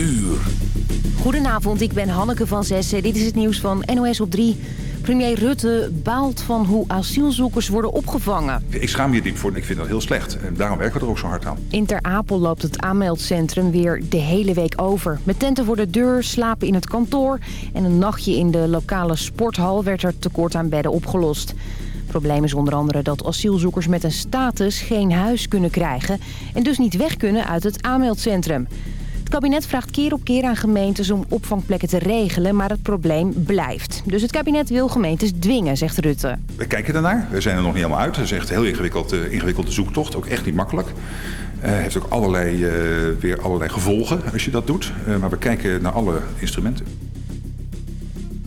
uur. Goedenavond, ik ben Hanneke van Zessen. Dit is het nieuws van NOS op 3. Premier Rutte baalt van hoe asielzoekers worden opgevangen. Ik schaam je diep voor en ik vind dat heel slecht. En daarom werken we er ook zo hard aan. In Ter Apel loopt het aanmeldcentrum weer de hele week over. Met tenten voor de deur, slapen in het kantoor... en een nachtje in de lokale sporthal werd er tekort aan bedden opgelost. Het probleem is onder andere dat asielzoekers met een status geen huis kunnen krijgen... en dus niet weg kunnen uit het aanmeldcentrum. Het kabinet vraagt keer op keer aan gemeentes om opvangplekken te regelen, maar het probleem blijft. Dus het kabinet wil gemeentes dwingen, zegt Rutte. We kijken ernaar. We zijn er nog niet helemaal uit. Het is echt een heel ingewikkeld, uh, ingewikkelde zoektocht. Ook echt niet makkelijk. Uh, heeft ook allerlei, uh, weer allerlei gevolgen als je dat doet. maar we kijken naar alle instrumenten.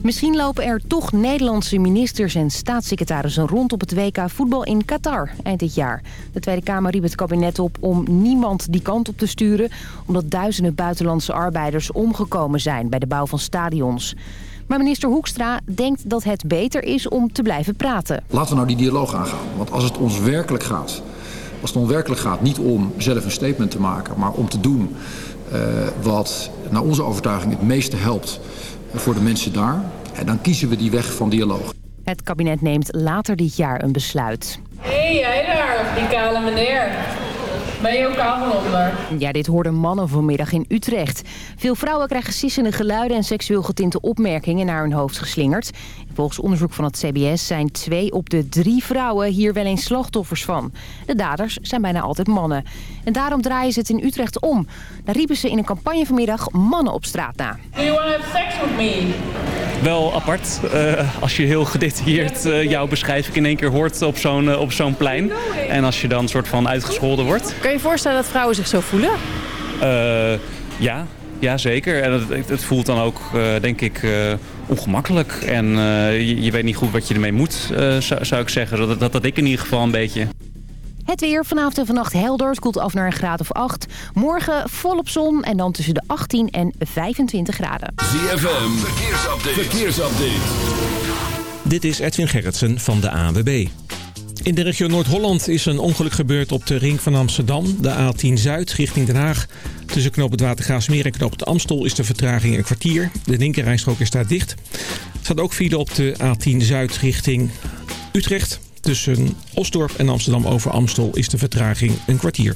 Misschien lopen er toch Nederlandse ministers en staatssecretarissen rond op het WK voetbal in Qatar eind dit jaar. De Tweede Kamer riep het kabinet op om niemand die kant op te sturen... omdat duizenden buitenlandse arbeiders omgekomen zijn bij de bouw van stadions. Maar minister Hoekstra denkt dat het beter is om te blijven praten. Laten we nou die dialoog aangaan. Want als het ons werkelijk gaat, als het ons werkelijk gaat niet om zelf een statement te maken... maar om te doen uh, wat naar onze overtuiging het meeste helpt voor de mensen daar. En dan kiezen we die weg van dialoog. Het kabinet neemt later dit jaar een besluit. Hé, hey, jij daar, die kale meneer. Ben je ook kaal onder? Ja, dit hoorden mannen vanmiddag in Utrecht. Veel vrouwen krijgen sissende geluiden en seksueel getinte opmerkingen naar hun hoofd geslingerd. Volgens onderzoek van het CBS zijn twee op de drie vrouwen hier wel eens slachtoffers van. De daders zijn bijna altijd mannen. En daarom draaien ze het in Utrecht om. Daar riepen ze in een campagne vanmiddag mannen op straat na. Do you want to have sex with me? Wel apart, uh, als je heel gedetailleerd uh, jouw beschrijving in één keer hoort op zo'n uh, op zo'n plein. En als je dan soort van uitgescholden wordt. Kan je je voorstellen dat vrouwen zich zo voelen? ja, ja, zeker. En het, het voelt dan ook, uh, denk ik, uh, ongemakkelijk. En uh, je, je, weet niet goed wat je ermee moet, zou, zou, ik zeggen. Dat, dat, dat ik in ieder geval een beetje. Het weer vanavond en vannacht helder. Het koelt af naar een graad of 8. Morgen volop zon en dan tussen de 18 en 25 graden. ZFM, verkeersupdate. verkeersupdate. Dit is Edwin Gerritsen van de ANWB. In de regio Noord-Holland is een ongeluk gebeurd op de ring van Amsterdam. De A10 Zuid richting Den Haag. Tussen knoop het Watergraafsmeer en knoop het Amstel is de vertraging een kwartier. De linkerrijstrook is daar dicht. Er staat ook file op de A10 Zuid richting Utrecht. Tussen Osdorp en Amsterdam over Amstel is de vertraging een kwartier.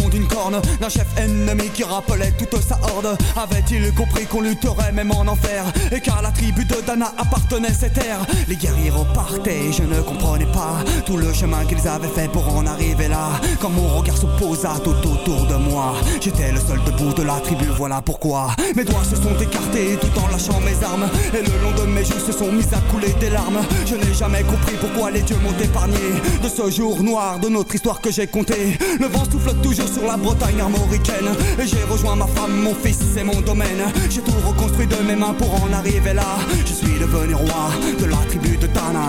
fond corne D'un chef ennemi qui rappelait toute sa horde. Avait-il compris qu'on lutterait même en enfer Et qu'à la tribu de Dana appartenait cette terre Les guerriers repartaient, je ne comprenais pas Tout le chemin qu'ils avaient fait pour en arriver là. Quand mon regard se posa tout autour de moi J'étais le seul debout de la tribu, voilà pourquoi. Mes doigts se sont écartés tout en lâchant mes armes Et le long de mes joues se sont mis à couler des larmes. Je n'ai jamais compris pourquoi les dieux m'ont épargné De ce jour noir de notre histoire que j'ai compté Le vent souffle toujours sur la Bretagne armoricaine Et j'ai rejoint ma femme, mon fils, c'est mon domaine. J'ai tout reconstruit de mes mains pour en arriver là. Je suis devenu roi de la tribu de Tana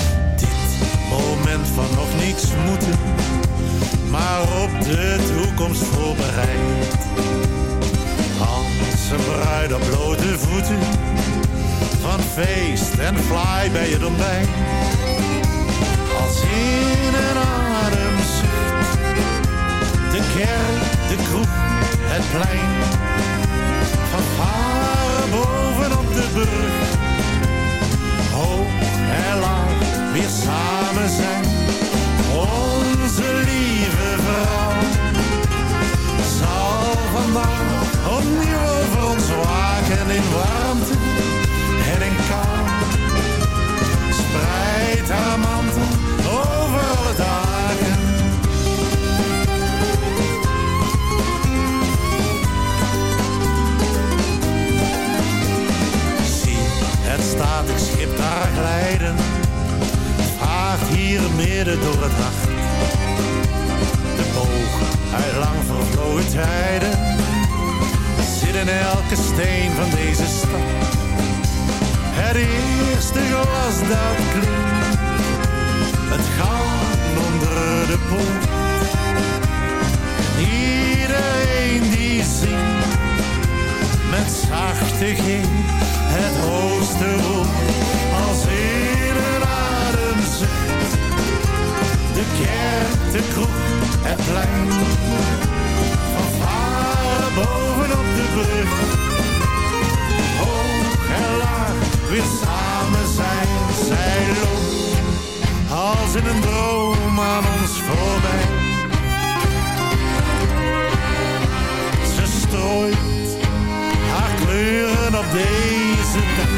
Van nog niets moeten. Maar op de toekomst voorbereid. Als een bruid op blote voeten. Van feest en fly bij het ontbijt. Als in een ademzucht. De kerk, de kroeg, het plein. Van varen bovenop de brug. Hoog en laag, weer samen zijn. Onze lieve vrouw. Zal vandaag opnieuw over ons waken in warmte en in kou. Spreid haar mantel over alle dagen. Zie het statig schip daar glijden. Hier midden door het nacht. De boog uit lang vervlogen tijden. Zit in elke steen van deze stad. Het eerste glas dat klinkt. Het goud onder de poort. Iedereen die zingt. Met zachte G het hoogste woord. Als De kerk, de kroeg, het plein. Van bovenop de brug. Hoog en laag, weer samen zijn. Zij loopt als in een droom aan ons voorbij. Ze strooit haar kleuren op deze dag.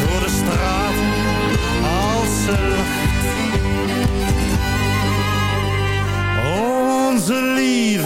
Door de straten als ze lacht.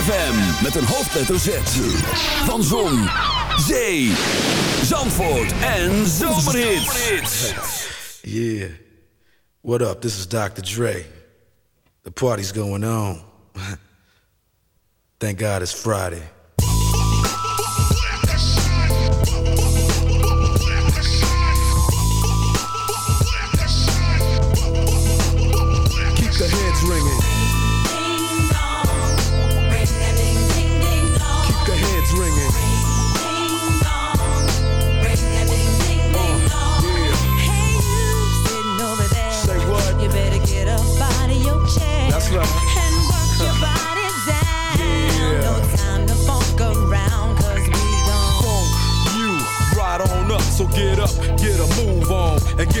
ZFM met een hoofdletter Z. Van Zon, Zee, Zandvoort en Zomerhits. Yeah. What up? This is Dr. Dre. The party's going on. Thank God it's Friday.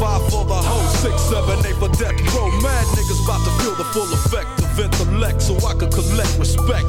Five for the hoe, six, seven, eight for death row. Mad niggas about to feel the full effect of intellect so I can collect respect.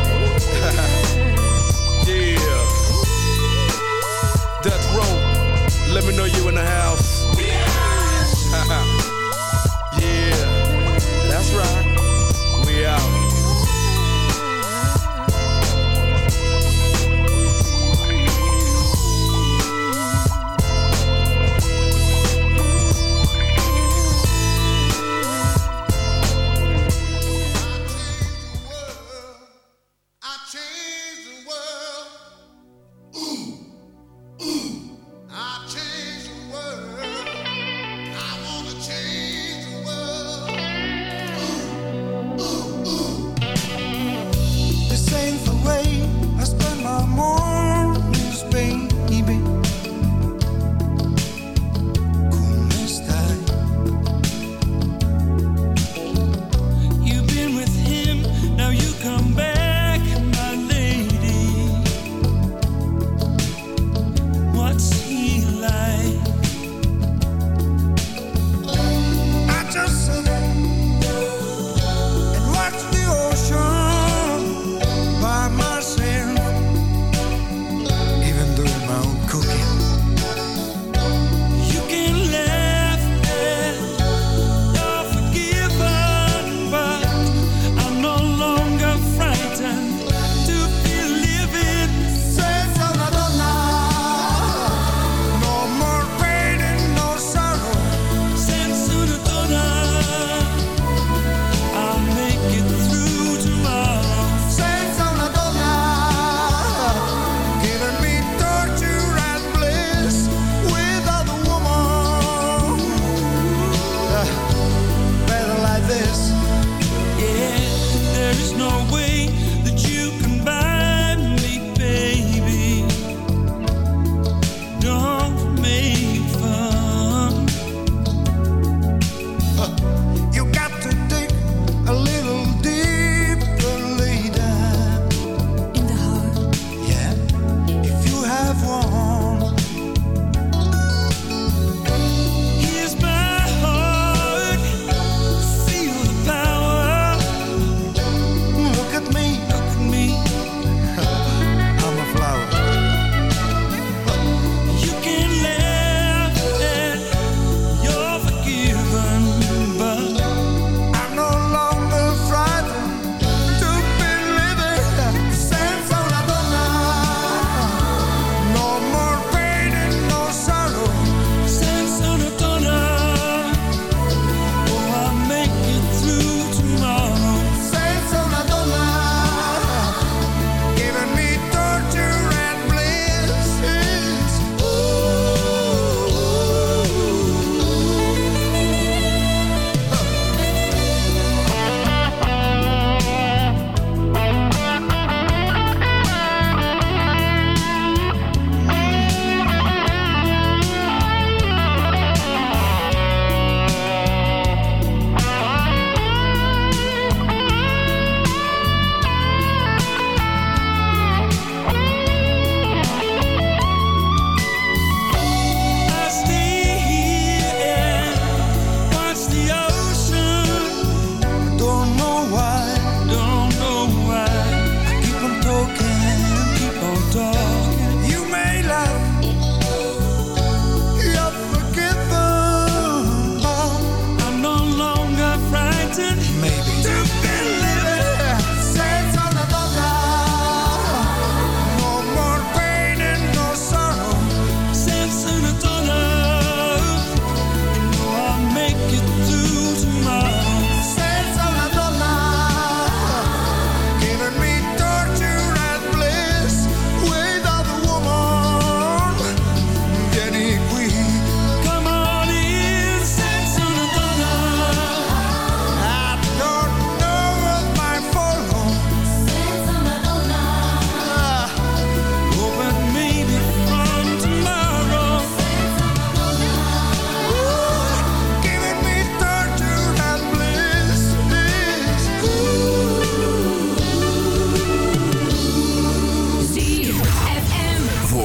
even though you in the house.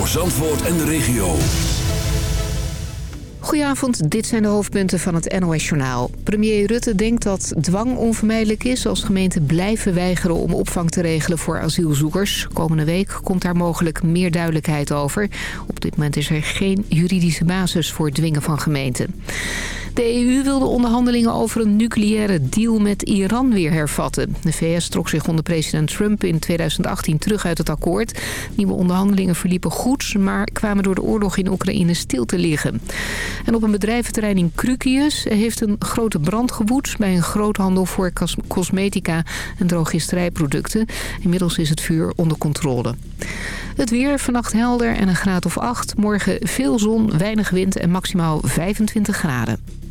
voor Zandvoort en de regio. Goedenavond, dit zijn de hoofdpunten van het NOS-journaal. Premier Rutte denkt dat dwang onvermijdelijk is als gemeenten blijven weigeren om opvang te regelen voor asielzoekers. Komende week komt daar mogelijk meer duidelijkheid over. Op dit moment is er geen juridische basis voor dwingen van gemeenten. De EU wil de onderhandelingen over een nucleaire deal met Iran weer hervatten. De VS trok zich onder president Trump in 2018 terug uit het akkoord. Nieuwe onderhandelingen verliepen goed, maar kwamen door de oorlog in Oekraïne stil te liggen. En op een bedrijventerrein in Krukius heeft een grote brand gewoed... bij een groothandel voor cosmetica en drogisterijproducten. Inmiddels is het vuur onder controle. Het weer vannacht helder en een graad of 8. Morgen veel zon, weinig wind en maximaal 25 graden.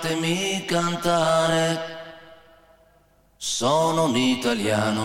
fatemi cantare. Sono un italiano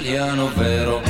italiano vero.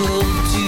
able to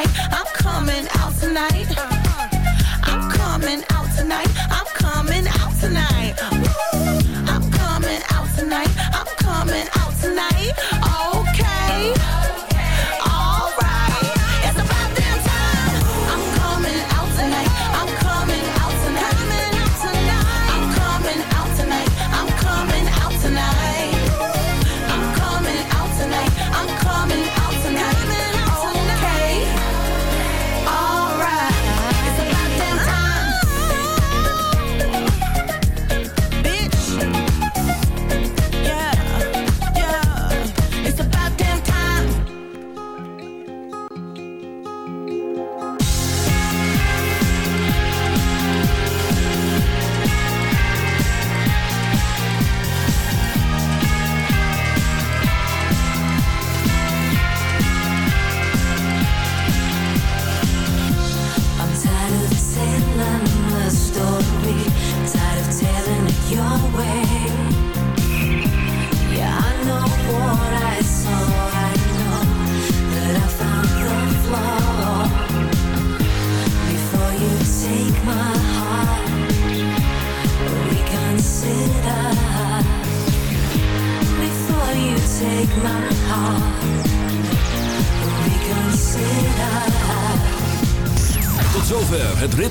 I.